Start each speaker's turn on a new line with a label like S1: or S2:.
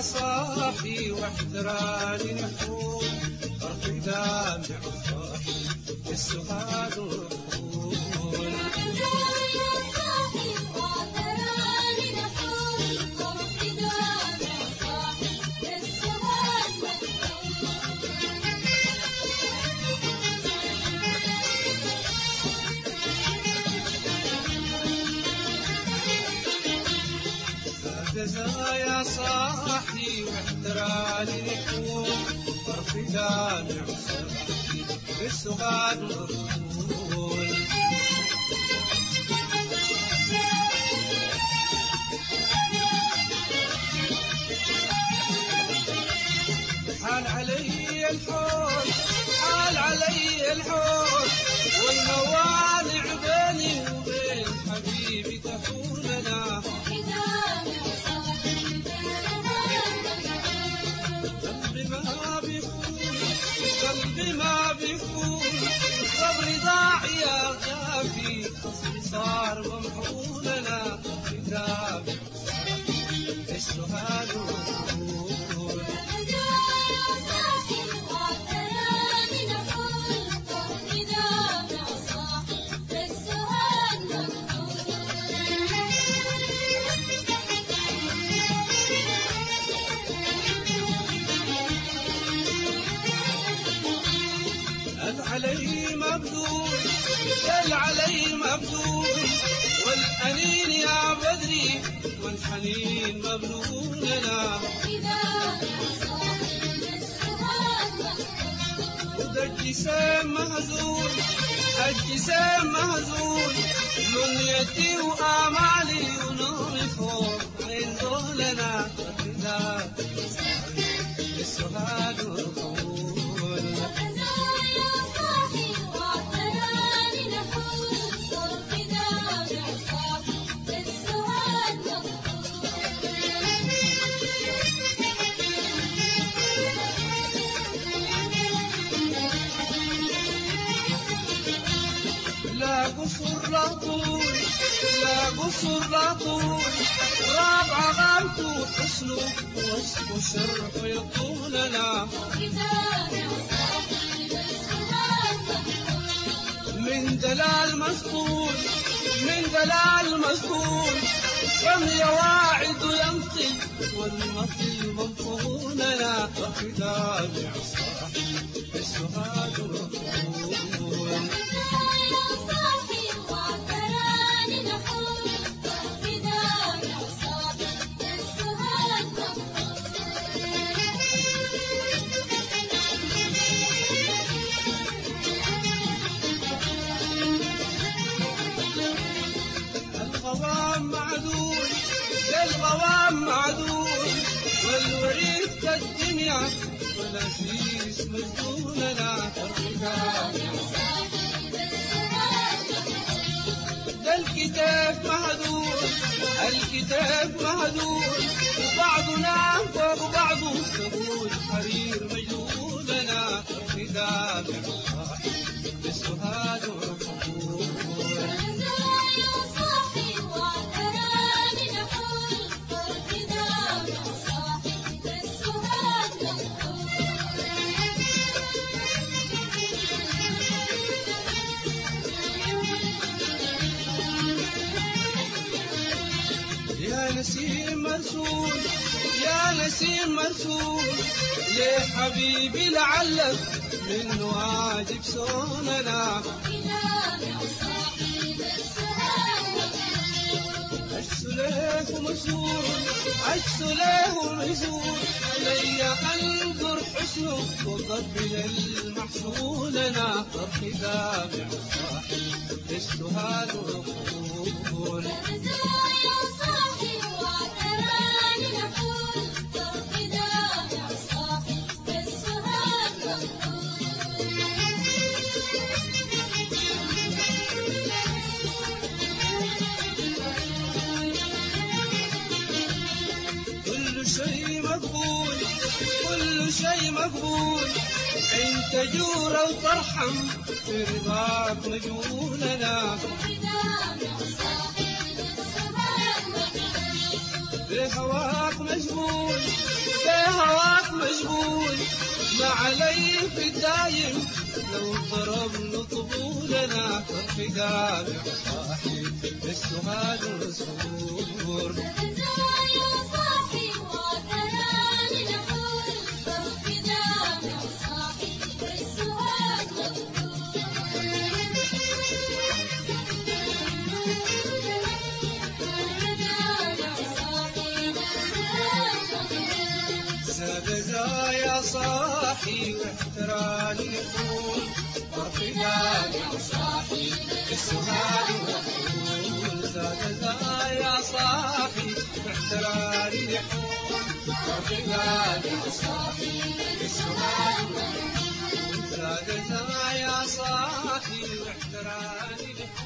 S1: صاحي واحتراني نحور فرق دامع صاحي السهاد واحتراني نحور فرق دامع صاحي السهاد والطول حال علي الحول حال علي الحول أصلي صار ممحول لنا كتابي السهاد والطول قال علي مبذول؟ قال علي مبذول والأنين يا بدري والحنين مبذول لنا. الجسام مهزول الجسام مهزول منيتي وآمالي ونومي فوق عين دولنا كذا السهاد والطول لا طول رابع غالته حسنه وصفه شرح يطول لا من دلال مسطول من دلال مسطول كم يواعد يمطي والمطي منطول لا وخداع للغوام معدول والوريد كالدنيا والأسيس مجنون لا ده الكتاب مهدول الكتاب مهدول وبعضنا مرسول يا نسيم مرسول ليه حبيبي لعلك من واجب سوننا السليف مسؤول السليف مسؤول علي أنظر حسنه وقبل المحصول أنا خدامع صاحب السهاد والقبول شيء مقبول كل شيء مقبول. إن تجور أو ترحم في رضاك مجهولنا بهواك مشغول بهواك مشغول. ما علي في الدايم لو ضربنا طبولنا فالفداء صاحي السهاد والسرور يا صاحي واحتراني يكون. وارتقال يا صاحي والطول زاد يا صاحي واحتراني يكون. وارتقال يا صاحي السهاد والطول زاد يا صاحي واحتراني يكون.